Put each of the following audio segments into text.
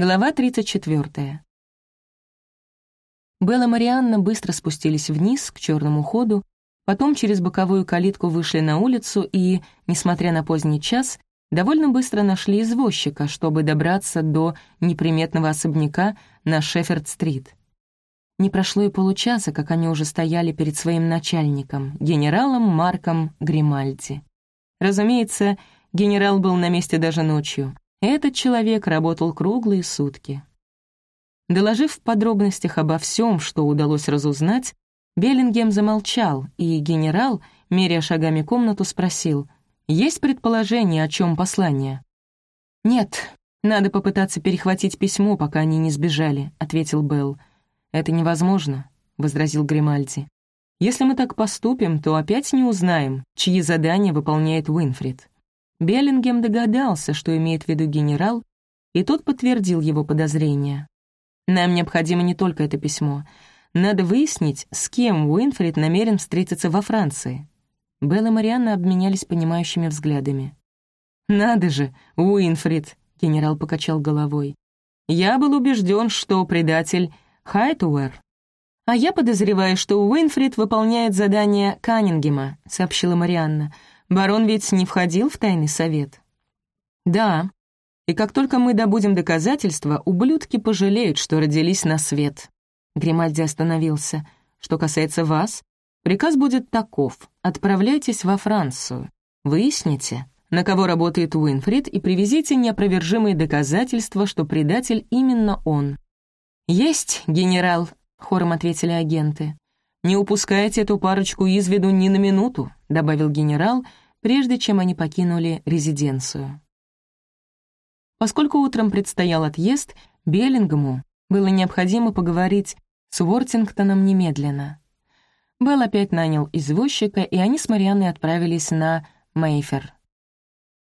Глава 34. Белла и Марианна быстро спустились вниз, к черному ходу, потом через боковую калитку вышли на улицу и, несмотря на поздний час, довольно быстро нашли извозчика, чтобы добраться до неприметного особняка на Шеффорд-стрит. Не прошло и получаса, как они уже стояли перед своим начальником, генералом Марком Гримальди. Разумеется, генерал был на месте даже ночью — этот человек работал круглые сутки. Доложив в подробностях обо всем, что удалось разузнать, Беллингем замолчал, и генерал, меря шагами комнату, спросил, «Есть предположение, о чем послание?» «Нет, надо попытаться перехватить письмо, пока они не сбежали», — ответил Белл. «Это невозможно», — возразил Гримальди. «Если мы так поступим, то опять не узнаем, чьи задания выполняет Уинфрид. Беллингем догадался, что имеет в виду генерал, и тот подтвердил его подозрения. «Нам необходимо не только это письмо. Надо выяснить, с кем Уинфрид намерен встретиться во Франции». Белл и Марианна обменялись понимающими взглядами. «Надо же, Уинфрид!» — генерал покачал головой. «Я был убежден, что предатель Хайтуэр». «А я подозреваю, что Уинфрид выполняет задание Каннингема», — сообщила Марианна. Барон ведь не входил в тайный совет?» «Да. И как только мы добудем доказательства, ублюдки пожалеют, что родились на свет». Гримальди остановился. «Что касается вас, приказ будет таков. Отправляйтесь во Францию. Выясните, на кого работает Уинфрид, и привезите неопровержимые доказательства, что предатель именно он». «Есть, генерал», — хором ответили агенты. «Не упускайте эту парочку из виду ни на минуту», — добавил генерал, прежде чем они покинули резиденцию. Поскольку утром предстоял отъезд, Беллингему было необходимо поговорить с Уортингтоном немедленно. Белл опять нанял извозчика, и они с Марианной отправились на Мейфер.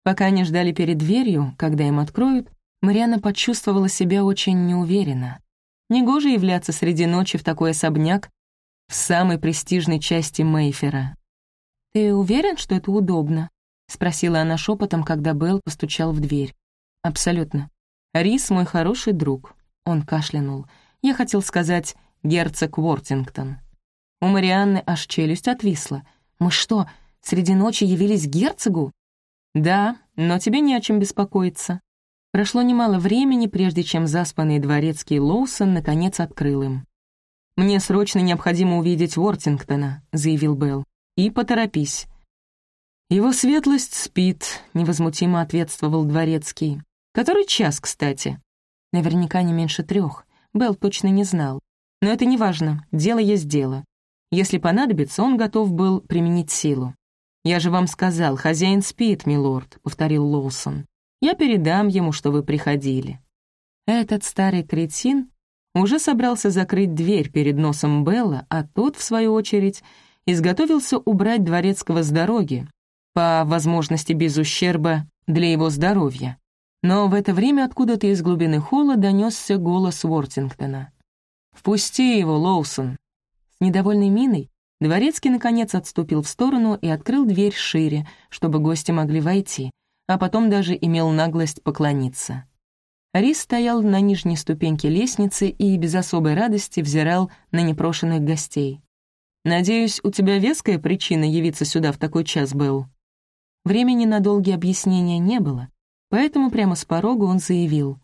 Пока они ждали перед дверью, когда им откроют, Марианна почувствовала себя очень неуверенно. Негоже являться среди ночи в такой особняк в самой престижной части Мейфера. «Ты уверен, что это удобно?» — спросила она шепотом, когда Белл постучал в дверь. «Абсолютно. Рис — мой хороший друг». Он кашлянул. Я хотел сказать «герцог Уортингтон». У Марианны аж челюсть отвисла. «Мы что, среди ночи явились герцогу?» «Да, но тебе не о чем беспокоиться». Прошло немало времени, прежде чем заспанный дворецкий Лоусон наконец открыл им. «Мне срочно необходимо увидеть Уортингтона», — заявил Белл и поторопись». «Его светлость спит», — невозмутимо ответствовал дворецкий. «Который час, кстати?» Наверняка не меньше трех. Белл точно не знал. Но это не важно, дело есть дело. Если понадобится, он готов был применить силу. «Я же вам сказал, хозяин спит, милорд», — повторил Лоусон. «Я передам ему, что вы приходили». Этот старый кретин уже собрался закрыть дверь перед носом Белла, а тот, в свою очередь, изготовился убрать дворецкого с дороги, по возможности без ущерба для его здоровья. Но в это время откуда-то из глубины холла донесся голос Уортингтона. «Впусти его, Лоусон!» С недовольной миной Дворецкий, наконец, отступил в сторону и открыл дверь шире, чтобы гости могли войти, а потом даже имел наглость поклониться. Рис стоял на нижней ступеньке лестницы и без особой радости взирал на непрошенных гостей. Надеюсь, у тебя веская причина явиться сюда в такой час, Белл?» Времени на долгие объяснения не было, поэтому прямо с порога он заявил.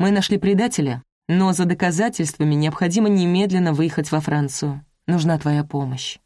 «Мы нашли предателя, но за доказательствами необходимо немедленно выехать во Францию. Нужна твоя помощь».